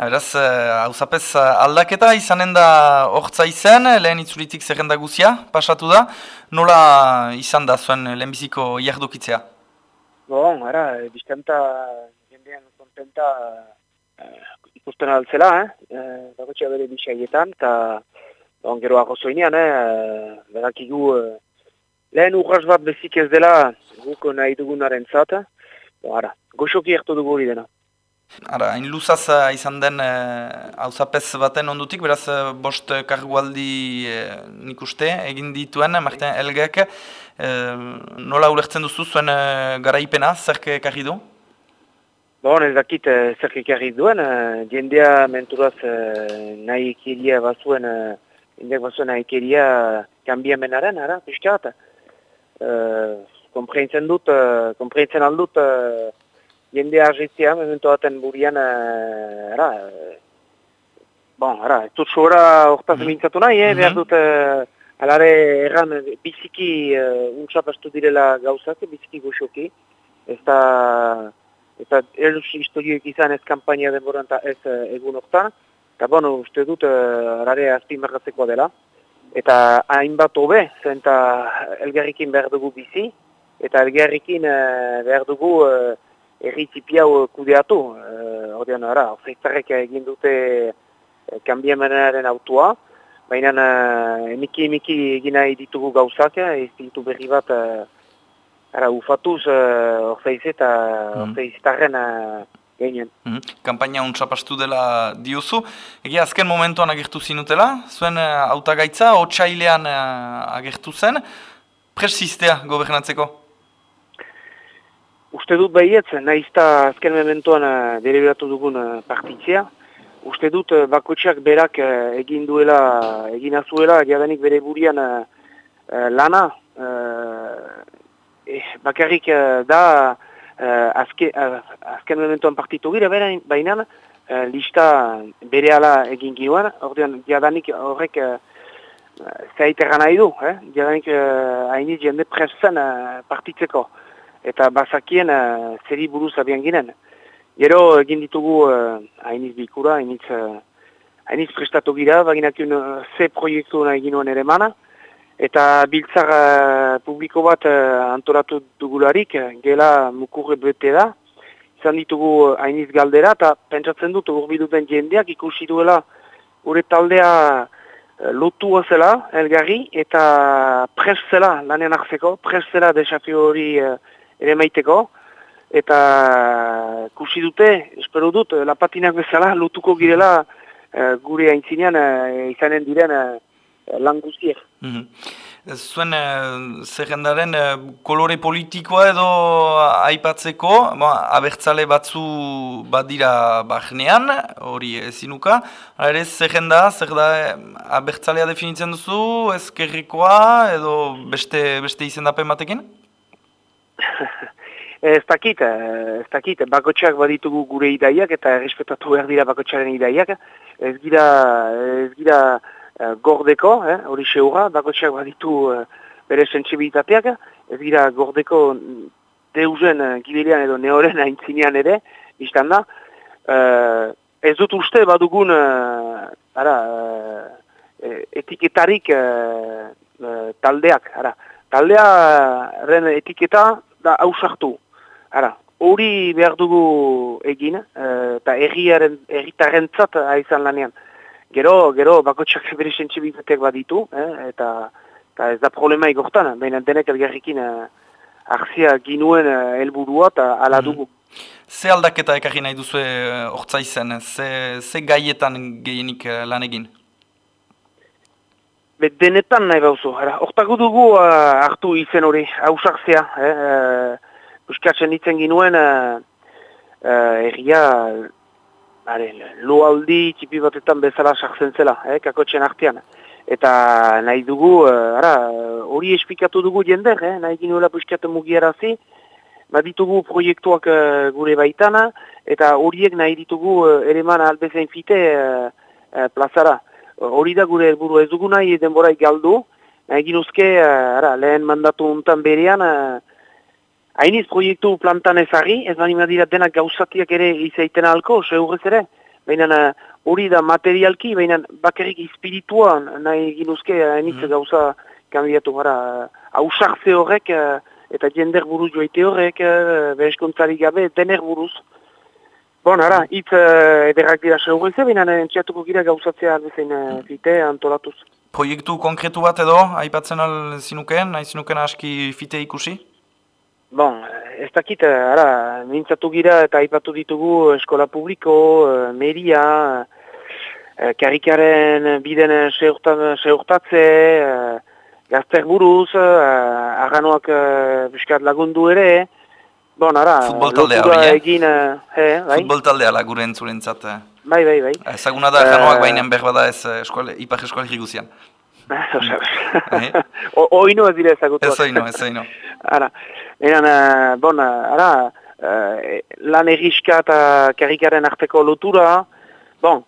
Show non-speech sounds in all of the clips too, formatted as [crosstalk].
Beraz, hauzapez aldaketa izanen da hortza izen, lehen itzulitik zerrenda guzia, pasatu da. Nola izan da zuen lehenbiziko jardukitzea? Bon, ara, biztenta jendean kontenta ikusten altzela, eh? Bakotxea bere bisaietan, eta bon, gero agozoinean, eh? berakigu lehen urras bat bezik ez dela guk nahi dugunaren zata. Bon, ara, goxoki hartu dugu hori dena. Ara, hain luzaz izan den hauzapez uh, baten ondutik, beraz uh, bost kargualdi uh, nik uste egin dituen, Martin Elgek, uh, nola ulertzen duzu zuen uh, garaipena, zerke karri du? Bon, ez dakit uh, zerke karri duen, uh, jendea menturaz uh, nahi ikiria bazuen, uh, jendeak bazuen nahi ikiria uh, kambiamenaren, ara, piskat. Uh, kompreintzen dut, uh, kompreintzen aldut, uh, jende argitzea, memento baten burian, uh, ara, uh, bon, ara, ez dut sobra orta mm -hmm. nahi, eh, mm -hmm. behar dut, uh, alare erran, biziki uh, untsapastu direla gauzak, biziki goxoki, ez da, eta eruz historioik izan ez kampaina denboran eta ez uh, egun orta, eta bon, uste dut, uh, alare azpin dela, eta hainbat hobe, zenta elgarrikin behar dugu bizi, eta elgarrikin uh, behar dugu, erritzipi hau kudeatu. Uh, Ordean, ara, ofeiztarrek egin dute uh, kanbiamenaren autua, baina uh, emiki emiki egina ditugu gauzak, ez ditu berri bat uh, ara, ufatuz uh, ofeiz eta mm. ofeiztarren uh, gehien. Mm -hmm. Kampaina untsapastu dela diozu. Egi azken momentuan agertu zinutela, zuen uh, autagaitza, otxailean uh, agertu zen, presistea gobernatzeko? Uste dut behietzen, nahizta azken mementoan uh, deliberatu dugun uh, partitzea. Uste dut uh, bakotxak berak egin duela, egin azuela, jadanik bere burian uh, lana. Uh, eh, bakarrik uh, da uh, azke, uh, azken mementoan partitu gira, baina uh, lista bere ala egin ginoan. Ordean, jadanik horrek uh, zaiterra nahi du, eh? jadanik uh, hainiz jende presten uh, partitzeko eta bazakien uh, zeri buruz abian ginen. Gero egin ditugu uh, hainiz bikura, hainiz, uh, hainiz prestatu gira, baginak uh, ze proiektu nahi ginoen ere mana, eta biltzar uh, publiko bat uh, antoratu dugularik, gela mukurre bete da, izan ditugu hainiz galdera, eta pentsatzen dut urbiduten jendeak ikusi duela gure taldea lotua zela, elgarri, eta pres zela lanean hartzeko, pres zela desafio hori ere maiteko, eta kusi dute, espero dut, lapatinak bezala lutuko girela e, gure aintzinean e, izanen diren e, lan guztiek. Mm -hmm. Zuen zerrendaren kolore politikoa edo aipatzeko, ba, abertzale batzu badira bahnean, hori ezinuka, ere zerrenda, zer da abertzalea definitzen duzu, ezkerrikoa edo beste, beste izendapen batekin? [laughs] ez dakit, ez dakit, bakotxak baditugu gure idaiak eta errespetatu behar dira bakotxaren idaiak. Ez gira, ez gira uh, gordeko, eh, hori seura, bakotxak baditu uh, bere sensibilitateak, ez gira gordeko deuzen uh, gibilean edo neoren [laughs] aintzinean ere, izan da. Uh, ez dut uste badugun uh, ara, uh, etiketarik uh, taldeak, ara. Taldearen etiketa da hausartu. Ara, hori behar dugu egin, eh, eta erriaren, erritaren zat haizan lanean. Gero, gero, bakotxak bere sensibilitateak baditu, eh, eta, eta ez da problema igortan, baina denek elgarrikin eh, arzia ginuen eh, helburua eta ala mhm. dugu. Ze aldaketa ekarri nahi duzu orta izan, ze, ze gaietan gehienik lan egin? Be, denetan nahi bauzu, hortako dugu uh, hartu izen hori, hausartzea. Eh, uh, ditzen ginuen, uh, uh, erria, are, lo aldi txipi batetan bezala sartzen zela, eh, kakotxen artean. Eta nahi dugu, hori uh, espikatu dugu jender, eh, nahi ginuela puskaten mugiarazi, baditugu proiektuak uh, gure baitana, eta horiek nahi ditugu uh, eleman albezen fite uh, uh, plazara hori da gure helburu ez dugu nahi denborai galdu, egin uzke, uh, ara, lehen mandatu untan berean, uh, hainiz proiektu plantan ezari, ez bani dira denak gauzatiak ere izaiten alko, seurrez ere, baina hori da materialki, baina bakarrik espirituan nahi ginuzke, hainitz mm -hmm. gauza kanbiatu gara, hausartze horrek, eta jender buruz joite horrek, beheskontzari gabe, dener buruz. Bon, ara, hitz ederrak dira seugentze, baina entxeatuko gira gauzatzea albezen fite antolatuz. Proiektu konkretu bat edo, aipatzen al zinukeen, nahi zinukeen aski fite ikusi? Bon, ez dakit, ara, mintzatu gira eta aipatu ditugu eskola publiko, eh, meria, eh, karikaren biden seurtatze, eh, gazter buruz, arranoak biskat lagundu ere, bon, ara, Futbol taldea hori, egin, he, bai? Futbol taldea laguren zurentzat. Bai, bai, bai. Ezaguna da, arranoak uh, bainen behar bada ez eskola, ipar eskola jiguzian. [laughs] [laughs] Oino ez dire ezagutuak. Ez oino, ez oino. [laughs] Ara, eran, uh, bon, ara, uh, lan egiska eta karikaren arteko lotura, bon,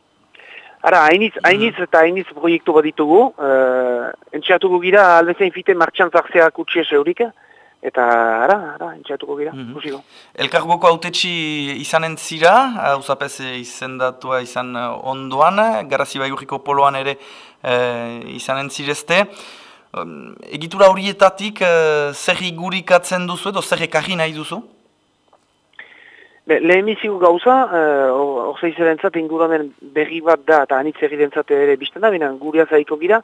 ara, hainiz, mm. hainiz eta hainiz proiektu bat ditugu, uh, entxeatuko gira, albezen fite martxan zartzeak utxe eurik, Eta, ara, ara, entxatuko gira, mm -hmm. Elkargoko autetxi izanen zira, hau zapez izendatua izan ondoan, garazi baiurriko poloan ere e, izanen zirezte. Egitura horietatik e, zer igurikatzen duzu edo zer ekarri nahi duzu? Be, Lehemiziko gauza, hor uh, zeizerentzat inguramen berri bat da, eta anitz erridentzat ere bizten da, bina guria zaiko gira,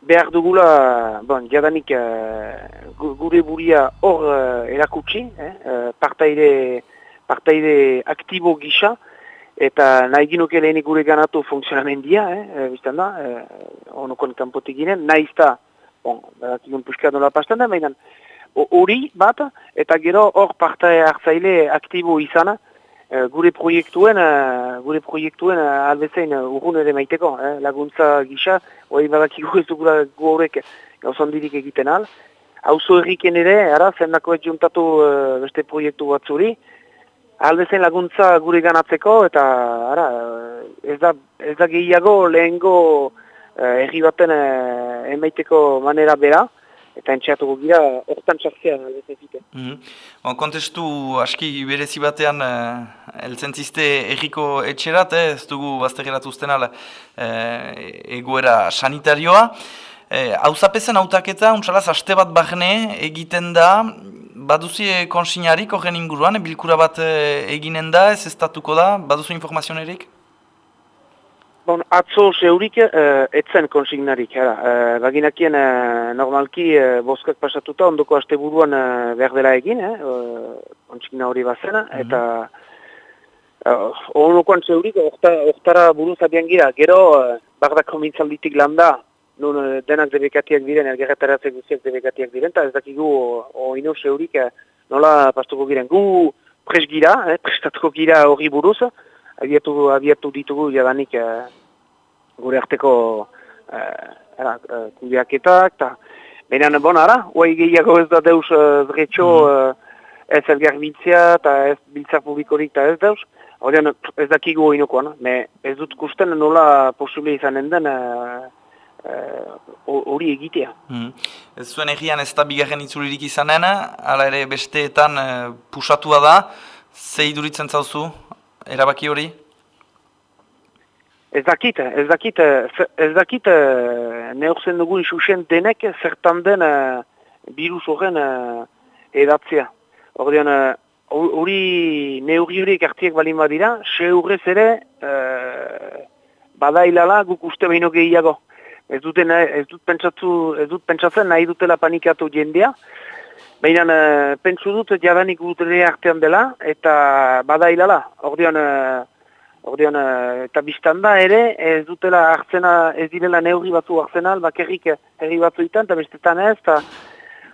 behar dugula, bon, jadanik uh, gure buria hor uh, erakutsi, eh? uh, partaide, partaide aktibo gisa, eta nahi ginuke lehenik gure ganatu funtzionamendia, eh? biztan da, uh, onokon kanpotik ginen, nahi izta, bon, berak igun puskat nola pastan da, hori bat, eta gero hor partaide hartzaile aktibo izana, Eh, gure proiektuen, uh, gure proiektuen uh, albezain urgun ere maiteko, eh? laguntza gisa, hori badakigu ez dugula gu horrek gauzondirik egiten al. Hauzo erriken ere, ara, zendako ez juntatu beste proiektu bat zuri, albezain laguntza gure ganatzeko, eta ara, ez, da, ez da gehiago lehengo erri baten emaiteko manera bera, eta entxeatuko gira hortan txartzea albezen zite. Mm -hmm. Kontestu aski berezi batean uh, eltzen ziste erriko etxerat, eh, ez dugu baztegeratu usten ala eh, egoera sanitarioa. Eh, zapezen autaketa, untsalaz, aste bat bahne egiten da, baduzi konsinarik horren inguruan, bilkura bat eginen da, ez estatuko da, baduzu informazionerik? Bon, atzo zeurik uh, etzen konsignarik, uh, baginakien uh, normalki uh, boskak pasatuta ondoko aste buruan uh, behar dela egin, eh, uh, konsigna hori bazena, mm -hmm. eta uh, onokoan zeurik, oktara buruz abian gira, gero uh, bardako mintzalditik landa, nun uh, denak debekatiak diren, ergerretaratzek guziak debekatiak diren, eta ez dakigu oino zeurik uh, nola pastuko giren. Gu pres gira, eh, prestatuko gira hori buruz, abiatu, abiatu ditugu jadanik uh, gure arteko uh, uh, kudiaketak, eta behinan, bon, ara, huai gehiago ez da deus uh, dretxo uh, ez elgar biltzea eta ez biltzak publikorik eta ez deus, Horien, ez dakigu inokoan, me ez dut kusten nola posible izanen den hori uh, uh, egitea. Mm. Ez zuen egian ez da bigarren itzulirik izanen, ala ere besteetan uh, pusatua da, zei duritzen zauzu erabaki hori? Ez dakit, ez dakit, ez dakit uh, neurzen dugun xuxen denek zertan den uh, virus horren uh, edatzea. Ordean, hori uh, neurri horiek hartiek balin badira, se urrez ere uh, badailala guk uste behinok gehiago. Ez, duten, ez, dut pentsatu, ez dut pentsatzen nahi dutela panikatu jendea, Baina uh, pentsu dut jadanik gutere artean dela eta bada hilala. Ordean, uh, ordean uh, eta biztan da ere ez dutela hartzena, ez direla neurri batzu hartzena, bakerrik herri batzu itan eta bestetan ez. Ta,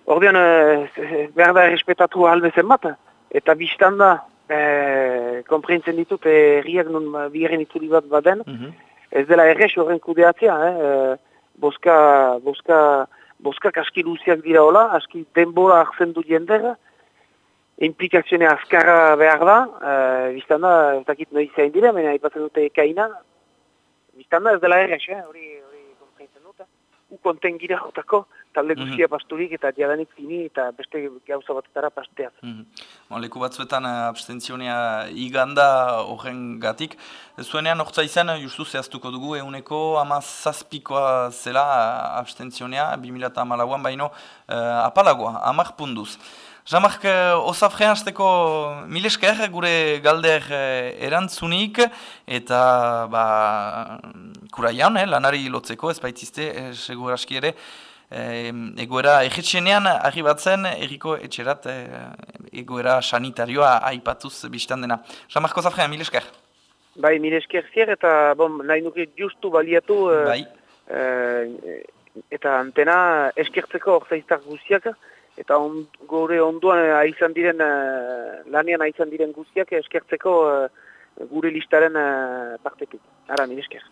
ordean uh, behar da errespetatu albezen bat. Eta biztan da, uh, komprentzen ditut herriak nun biherren itzuli bat baden. Mm Ez dela errez horren kudeatzea, eh? boska, boska, boskak aski luziak dira hola, aski denbora hartzen du jendera, implikazioa azkarra behar da, uh, biztan da, ez dakit noiz zain dira, mena ipatzen dute ekaina, biztan da ez dela errex, eh? hori, konfrentzen dute. konten gira jotako, talde mhm. guztia pasturik eta diadanik fini eta beste gauza batetara pasteaz. Mm -hmm. Leku batzuetan abstentzionia iganda horren gatik. Zuenean orta izan, justu zehaztuko dugu, eguneko ama zazpikoa zela abstentzionia, 2008an baino uh, apalagoa, amak punduz. Jamark, osafrean azteko milesker gure galder erantzunik eta ba, kuraian, eh, lanari lotzeko, ez baitzizte, eh, segur aski ere, eh, egoera egetxenean argi batzen erriko etxerat eh, egoera sanitarioa aipatuz biztan dena. Jamark, osafrean, milesker. Bai, milesker zier eta bon, nahi nuke justu baliatu eh, bai. eh, eta antena eskertzeko orzaiztak guztiak, eta on, gore onduan aizan diren, uh, lanean aizan diren guztiak eskertzeko uh, gure listaren partetik. Ara, nire esker.